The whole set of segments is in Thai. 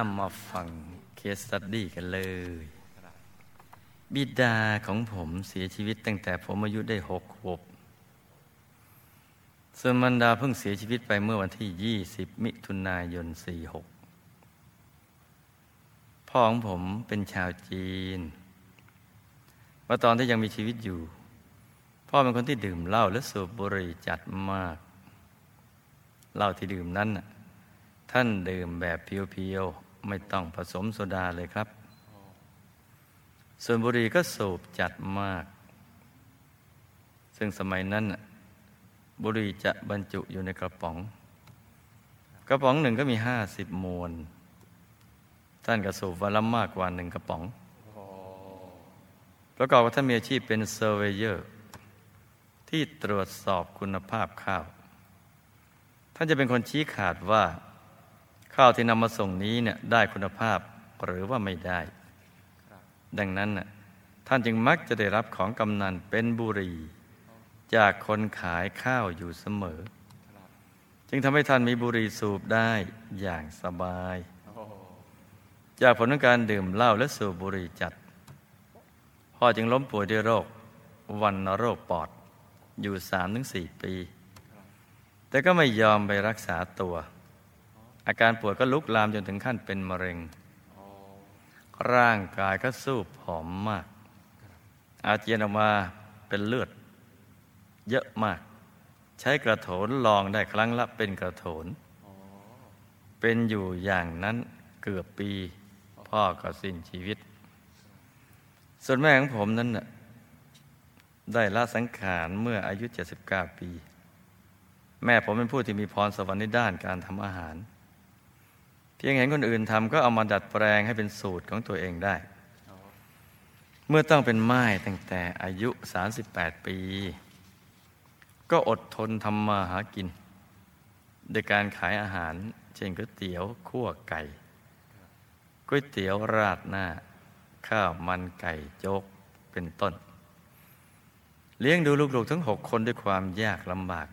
อ่ะมาฟัง case study กันเลย บิดาของผมเสียชีวิตตั้งแต่ผมอายุได้หกขวบส่วนมารดาเพิ่งเสียชีวิตไปเมื่อวันที่ 20 มิถุนายน 46 พ่อของผมเป็นชาวจีนเมื่อตอนที่ยังมีชีวิตอยู่ พ่อเป็นคนที่ดื่มเหล้าและสูบบุหรี่จัดมาก เหล้าที่ดื่มนั้นท่านดื่มแบบเพียวๆ ไม่ต้องผสมโซดาเลยครับ ส่วนบุหรี่ก็สูบจัดมาก ซึ่งสมัยนั้นบุหรี่จะบรรจุอยู่ในกระป๋อง กระป๋องหนึ่งก็มีห้าสิบมวนท่านก็สูบวันละมากกว่าหนึ่งกระป๋องประกอบกับท่านมีอาชีพเป็น surveyorที่ตรวจสอบคุณภาพข้าว ท่านจะเป็นคนชี้ขาดว่า ข้าวที่นำมาส่งนี้เนี่ยได้คุณภาพหรือว่าไม่ได้ ดังนั้นท่านจึงมักจะได้รับของกำนันเป็นบุรีจากคนขายข้าวอยู่เสมอ จึงทำให้ท่านมีบุรีสูบได้อย่างสบาย จากผลของการดื่มเหล้าและสูบบุรีจัด พ่อจึงล้มป่วยด้วยโรค วันโรคปอดอยู่สามถึงสี่ปี แต่ก็ไม่ยอมไปรักษาตัว อาการปวดก็ลุกลามจนถึงขั้นเป็นมะเร็ง ร่างกายก็สู้ผอมมาก อาเจียนออกมาเป็นเลือด เยอะมาก ใช้กระโถนลองได้ครั้งละเป็นกระโถน เป็นอยู่อย่างนั้นเกือบปี พ่อก็สิ้นชีวิต ส่วนแม่ของผมนั้นน่ะได้ละสังขารเมื่ออายุ 79 ปี แม่ผมเป็นผู้ที่มีพรสวรรค์ในด้านการทำอาหาร พียงเห็นคนอื่นทำก็เอามาดัดแปลงให้เป็นสูตรของตัวเองได้ เมื่อต้องเป็นไม้ตั้งแต่อายุ 38 ปี ก็อดทนทำมาหากิน โดยการขายอาหาร เช่นก๋วยเตี๋ยวคั่วไก่ก๋วยเตี๋ยวราดหน้า ข้าวมันไก่โจ๊กเป็นต้น เลี้ยงดูลูกๆทั้งหกคนด้วยความยากลำบาก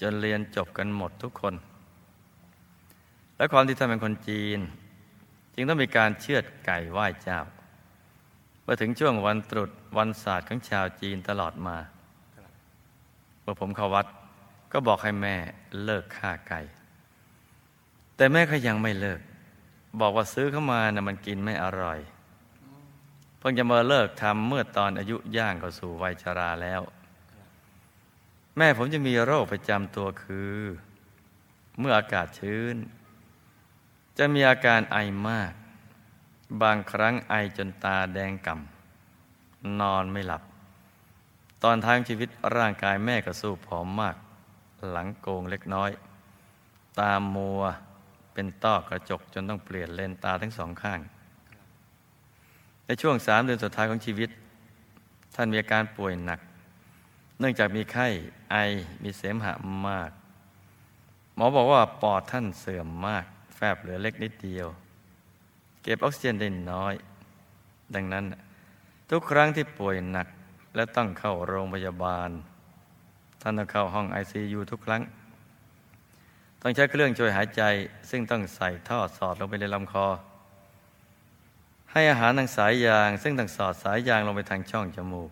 จนเรียนจบกันหมดทุกคน และความที่ท่านเป็นคนจีน จึงต้องมีการเชือดไก่ไหว้เจ้าเมื่อถึงช่วงวันตรุษวันศาสตร์ของชาวจีนตลอดมาเมื่อผมเข้าวัดก็บอกให้แม่เลิกฆ่าไก่ แต่แม่ก็ยังไม่เลิก บอกว่าซื้อเข้ามานะ่ะมันกินไม่อร่อยเพิ่งจะมาเลิกทำเมื่อตอนอายุย่างเข้าสู่วัยชราแล้ว แม่ผมจะมีโรคประจำตัวคือ เมื่ออากาศชื้น จะมีอาการไอมาก บางครั้งไอจนตาแดงก่ำนอนไม่หลับ ตอนทางชีวิตร่างกายแม่ก็สู้ผอมมาก หลังโกงเล็กน้อย ตามัวเป็นต้อกระจกจนต้องเปลี่ยนเลนตาทั้งสองข้าง ในช่วงสามเดือนสุดท้ายของชีวิต ท่านมีอาการป่วยหนัก เนื่องจากมีไข้ไอมีเสมหะมาก หมอบอกว่าปอดท่านเสื่อมมาก ฟบเหลือเล็กนิดเดียว เก็บออกซิเจนได้น้อย ดังนั้น ทุกครั้งที่ป่วยหนักและต้องเข้าโรงพยาบาล ท่านต้องเข้าห้องไอซียูทุกครั้ง ต้องใช้เครื่องช่วยหายใจ ซึ่งต้องใส่ท่อสอดลงไปในลำคอ ให้อาหารทางสายยาง ซึ่งต้องสอดสายยางลงไปทางช่องจมูก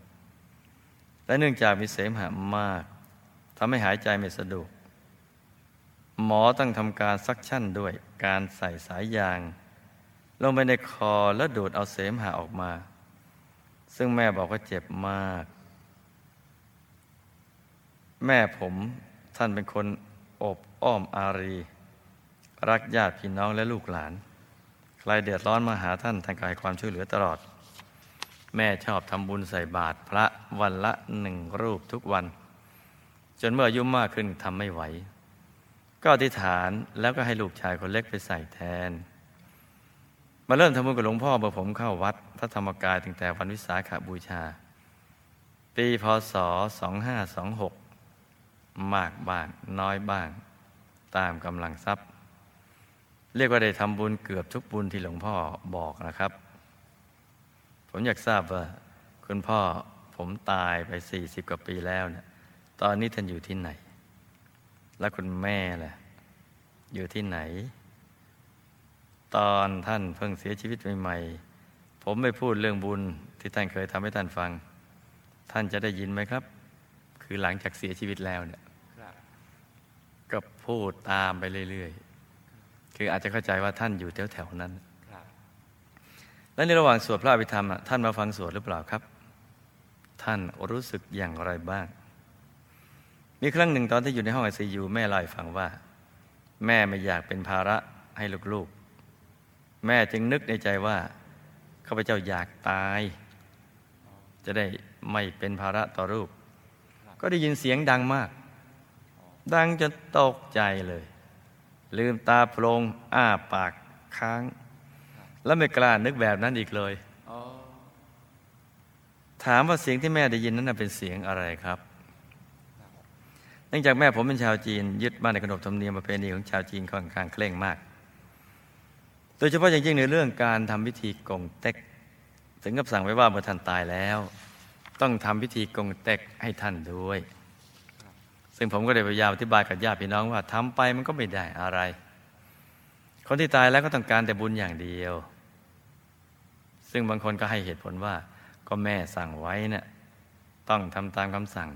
และเนื่องจากมีเสมหะมากทำให้หายใจไม่สะดวก หมอต้องทำการซักชั่นด้วยการใส่สายยาง ลงไปในคอแล้วดูดเอาเสมหะออกมา ซึ่งแม่บอกว่าเจ็บมาก แม่ผมท่านเป็นคนอบอ้อมอารี รักญาติพี่น้องและลูกหลาน ใครเดือดร้อนมาหาท่านท่านกายความช่วยเหลือตลอด แม่ชอบทำบุญใส่บาตรพระวันละหนึ่งรูปทุกวัน จนเมื่ออายุมากขึ้นทำไม่ไหว ก็อธิษฐานแล้วก็ให้ลูกชายคนเล็กไปใส่แทน มาเริ่มทำบุญกับหลวงพ่อเมื่อผมเข้าวัดพระธรรมกายตั้งแต่วันวิสาขาบูชา ปีพศ 2526 มากบ้างน้อยบ้าง ตามกำลังทรัพย์ เรียกว่าได้ทำบุญเกือบทุกบุญที่หลวงพ่อบอกนะครับ ผมอยากทราบว่าคุณพ่อผมตายไป 40 กว่าปีแล้วเนะี่ยตอนนี้ท่านอยู่ที่ไหน และคุณแม่ล่ะ อยู่ที่ไหน ตอนท่านเพิ่งเสียชีวิตใหม่ๆผมไม่พูดเรื่องบุญที่ท่านเคยทำให้ท่านฟัง ท่านจะได้ยินไหมครับ คือหลังจากเสียชีวิตแล้วเนี่ยก็พูดตามไปเรื่อยๆ คืออาจจะเข้าใจว่าท่านอยู่แถวๆนั้น และในระหว่างสวดพระอภิธรรมท่านมาฟังสวดหรือเปล่าครับ ท่านรู้สึกอย่างไรบ้าง มีครั้งหนึ่งตอนที่อยู่ในห้องไอซียูแม่เล่าให้ฟังว่า แม่ไม่อยากเป็นภาระให้ลูกๆ แม่จึงนึกในใจว่าข้าพเจ้าอยากตาย จะได้ไม่เป็นภาระต่อลูกก็ได้ยินเสียงดังมาก ดังจนตกใจเลย ลืมตาโพลงอ้าปากค้าง แล้วไม่กล้านึกแบบนั้นอีกเลย ถามว่าเสียงที่แม่ได้ยินนั้นเป็นเสียงอะไรครับ เนื่องจากแม่ผมเป็นชาวจีน ยึดบ้านในขนบธรรมเนียมประเพณีของชาวจีนค่อนข้างเคร่งมาก โดยเฉพาะอย่างยิ่งในเรื่องการทำพิธีกงเต็ก ถึงกับสั่งไว้ว่าเมื่อท่านตายแล้ว ต้องทำพิธีกงเต็กให้ท่านด้วย ซึ่งผมก็ได้พยายามอธิบายกับญาติพี่น้องว่าทำไปมันก็ไม่ได้อะไร คนที่ตายแล้วก็ต้องการแต่บุญอย่างเดียว ซึ่งบางคนก็ให้เหตุผลว่าก็แม่สั่งไว้เนะี่ยต้องทำตามคำสั่ง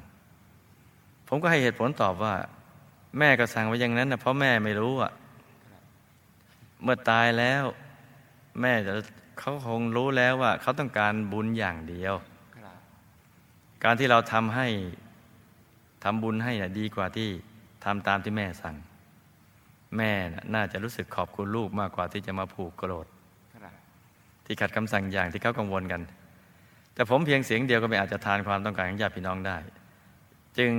ผมก็ให้เหตุผลตอบว่า แม่ก็สั่งไว้อย่างนั้นนะเพราะแม่ไม่รู้อะ เมื่อตายแล้ว แม่จะเขาคงรู้แล้วว่า เขาต้องการบุญอย่างเดียว การที่เราทำให้ทำบุญให้นะดีกว่าที่ทำตามที่แม่สั่ง แม่น่าจะรู้สึกขอบคุณลูกมากกว่าที่จะมาผูกโกรธที่ขัดคำสั่งอย่างที่เขากังวลกัน แต่ผมเพียงเสียงเดียวก็ไม่อาจจะทานความต้องการของญาติพี่น้องได้ จึง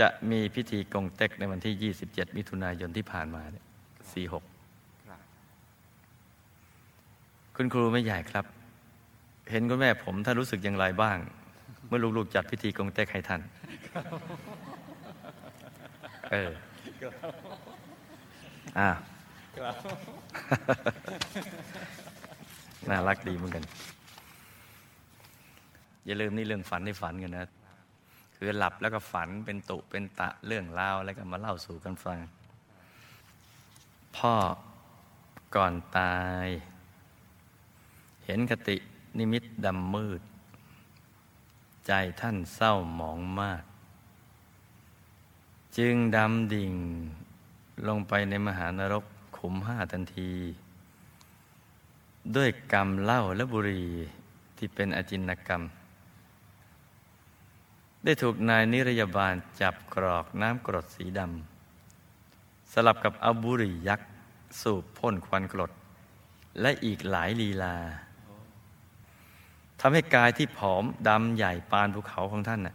จะมีพิธีกงเต็กในวันที่ 27 มิถุนายนที่ผ่านมาเนี่ย46คุณครูไม่ใหญ่ครับ เห็นคุณแม่ผมท่านรู้สึกอย่างไรบ้าง เมื่อลูกๆจัดพิธีกงเต็กให้ท่าน เอออ่าน่ารักดีเหมือนกัน อย่าลืมนี่เรื่องฝันในฝันกันนะ คือหลับแล้วก็ฝันเป็นตุเป็นตะเรื่องราวแล้วก็มาเล่าสู่กันฟัง พ่อก่อนตาย เห็นกตินิมิตดำมืด ใจท่านเศร้าหมองมาก จึงดำดิ่งลงไปในมหานรกขุมห้าทันที ด้วยกรรมเล่าและบุรีที่เป็นอจินกรรม ได้ถูกนายนิรยาบาลจับกรอกน้ำกรดสีดำสลับกับอาบุรียักษ์สูบพ่นควันกรด และอีกหลายลีลาทำให้กายที่ผอมดำใหญ่ปานภูเขาของท่านน่ะ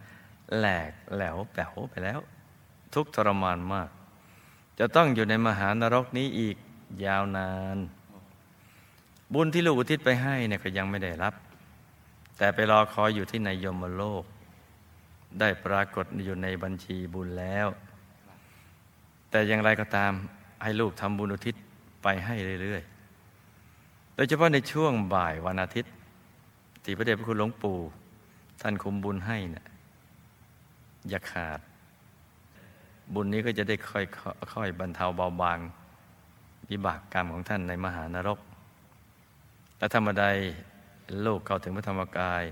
แหลกแหลวแป๋วไปแล้ว ทุกทรมานมาก จะต้องอยู่ในมหานรกนี้อีกยาวนาน บุญที่ลูกอุทิศไปให้เนี่ยก็ยังไม่ได้รับ แต่ไปรอคอยอยู่ที่ในยมโลก ได้ปรากฏอยู่ในบัญชีบุญแล้ว แต่อย่างไรก็ตามให้ลูกทำบุญอุทิศไปให้เรื่อยๆ โดยเฉพาะในช่วงบ่ายวันอาทิตย์ที่พระเดชพระคุณหลวงปู่ ท่านคุมบุญให้เนะี่ยอย่าขาด บุญนี้ก็จะได้ค่อยค่อยบรรเทาเบาบางวิบากกรรมของท่านในมหานรก และธรรมใดโลกเข้าถึงพระธรรมกาย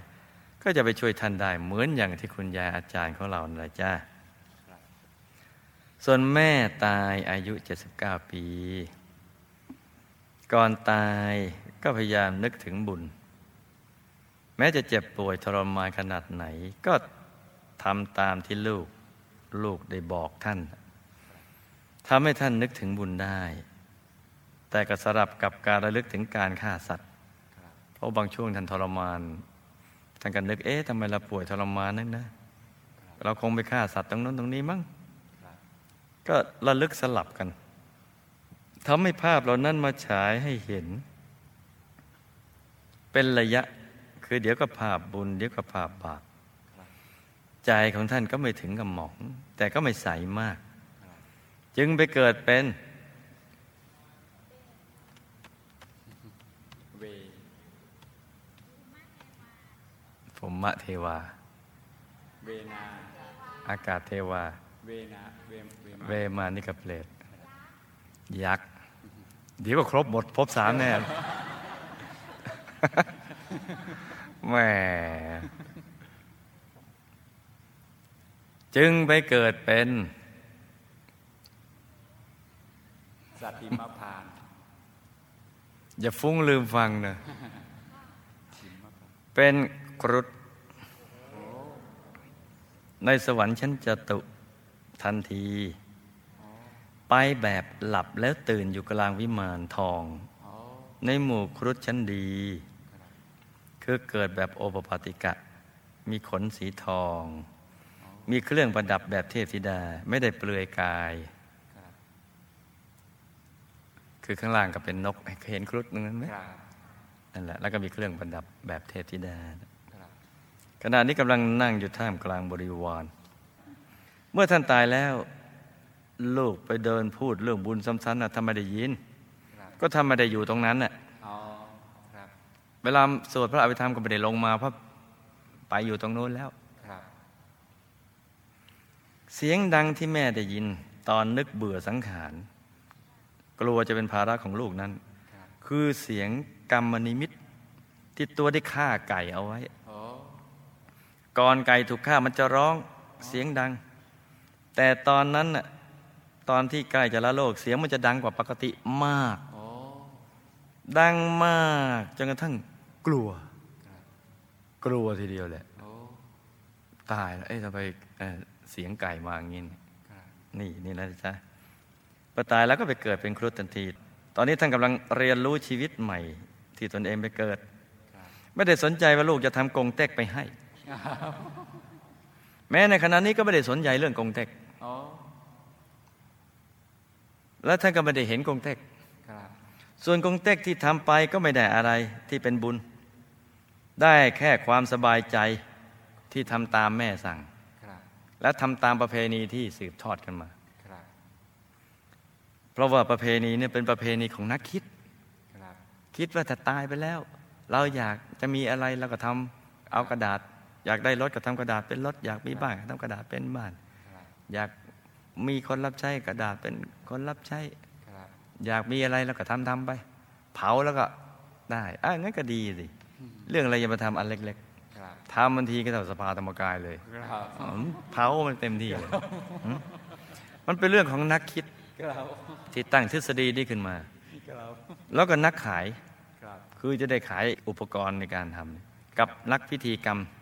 ก็จะไปช่วยท่านได้ เหมือนอย่างที่คุณยายอาจารย์ของเราเลยจ้าส่วนแม่ตายอายุ 79 ปี ก่อนตายก็พยายามนึกถึงบุญ แม้จะเจ็บป่วยทรมานขนาดไหน ก็ทำตามที่ลูกลูกได้บอกท่านทำให้ท่านนึกถึงบุญได้ แต่ก็สลับกับการระลึกถึงการฆ่าสัตว์ เพราะบางช่วงท่านทรมาน ท่านก็นึกเอ๊ะทำไมเราป่วยทรมานนั่นนะ เราคงไปฆ่าสัตว์ตรงนั้นตรงนี้มั้งก็ระลึกสลับกันทำให้ภาพเหล่านั้นมาฉายให้เห็น เป็นระยะคือเดี๋ยวก็ภาพบุญ เดี๋ยวก็ภาพบาปใจของท่านก็ไม่ถึงกับหมอง แต่ก็ไม่ใสมาก จึงไปเกิดเป็นผ มมะเทวา เวนา อากาศเทวา เวนาเวเวเวมานิกเปรตยักษ์เดี๋ยวก็ครบหมดพบสามแน่แหม่จึงไปเกิดเป็น สัตว์หิมพานต์อย่าฟุ้งลืมฟังนะ เป็นครุฑ ในสวรรค์ชั้นจตุทันที ไปแบบหลับแล้วตื่นอยู่กลางวิมานทองอ๋อในหมู่ครุฑชั้นดี คือเกิดแบบโอปปาติกะ มีขนสีทอง มีเครื่องประดับแบบเทพธิดาไม่ได้เปลือยกายครับคือข้างล่างก็เป็นนกเคยเห็นครุฑตรงนั้นไหมครับนั่นแหละแล้วก็มีเครื่องประดับแบบเทพธิดาครับ ขณะนี้กำลังนั่งอยู่ท่ามกลางบริวาร เมื่อท่านตายแล้ว ลูกไปเดินพูดเรื่องบุญซ้ำๆนะทำไมได้ยิน ก็ทำไมได้อยู่ตรงนั้นน่ะเวลาสวดพระอภิธรรมก็ไม่ได้ลงมาเพราะไปอยู่ตรงโน้นแล้ว เสียงดังที่แม่ได้ยิน ตอนนึกเบื่อสังขาร กลัวจะเป็นภาระของลูกนั้นค,คือเสียงกรรมนิมิตที่ตัวได้ฆ่าไก่เอาไว้ ก่อนไก่ถูกฆ่ามันจะร้องเสียงดัง แต่ตอนนั้นน่ะตอนที่ใกล้จะละโลกเสียงมันจะดังกว่าปกติมากโอ้ดังมากจนกระทั่งกลัวครับกลัวทีเดียวแหละโอ้ตายแล้วเอ๊ะทำไมเอ่อเสียงไก่มาอย่างนี้เนี่ยครับนี่นี่นะจ๊ะพอตายแล้วก็ไปเกิดเป็นครุฑทันที ตอนนี้ท่านกำลังเรียนรู้ชีวิตใหม่ ที่ตนเองไปเกิดครับไม่ได้สนใจว่าลูกจะทำกงเต็กไปให้ แม้ในขณะนี้ก็ไม่ได้สนใจเรื่องกงเต็กโอ้แล้วท่านก็ไม่ได้เห็นกงเต็กครับส่วนกงเต็กที่ทำไปก็ไม่ได้อะไรที่เป็นบุญ ได้แค่ความสบายใจที่ทำตามแม่สั่งครับและทำตามประเพณีที่สืบทอดกันมาครับเพราะว่าประเพณีเนี่ยเป็นประเพณีของนักคิดครับคิดว่าถ้าตายไปแล้ว เราอยากจะมีอะไรเราก็ทำเอากระดาษ อยากได้รถก็ทำกระดาษเป็นรถอยากมีบ้านก็ทำกระดาษเป็นบ้านครับอยากมีคนรับใช้กระดาษเป็นคนรับใช้ครับอยากมีอะไรเราก็ทำทำไป เผาแล้วก็ได้อะงั้นก็ดีสิเรื่องอะไรอย่ามาทำอันเล็กครับๆทำบางทีก็เท่าสภาธรรมกายเลยครับอืมเผามันเต็มที่เลยอืมมันเป็นเรื่องของนักคิดครับที่ตั้งทฤษฎีนี้ขึ้นมาครับแล้วก็นักขายครับคือจะได้ขายอุปกรณ์ในการทำกับนักพิธีกรรมครับ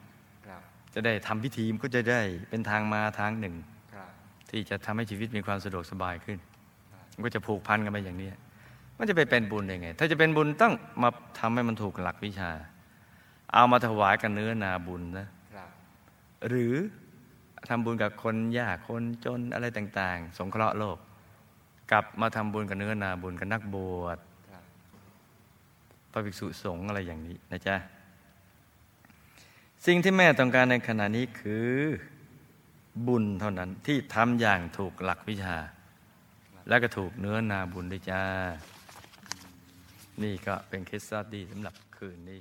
จะได้ทำพิธีมันก็จะได้เป็นทางมาทางหนึ่งครับที่จะทำให้ชีวิตมีความสะดวกสบายขึ้น มันก็จะผูกพันกันไปอย่างนี้มันจะไปเป็นบุญได้ไง ถ้าจะเป็นบุญต้องมาทำให้มันถูกหลักวิชา เอามาถวายกันเนื้อนาบุญนะครับหรือทำบุญกับคนยากคนจนอะไรต่าง ๆ สงเคราะห์โลก กลับมาทำบุญกับเนื้อนาบุญกับนักบวชครับพระภิกษุสงฆ์อะไรอย่างนี้นะจ๊ะ สิ่งที่แม่ต้องการในขณะนี้คือ บุญเท่านั้นที่ทำอย่างถูกหลักวิชา และก็ถูกเนื้อนาบุญด้วยจ้า นี่ก็เป็นเคสสตดี้สำหรับคืนนี้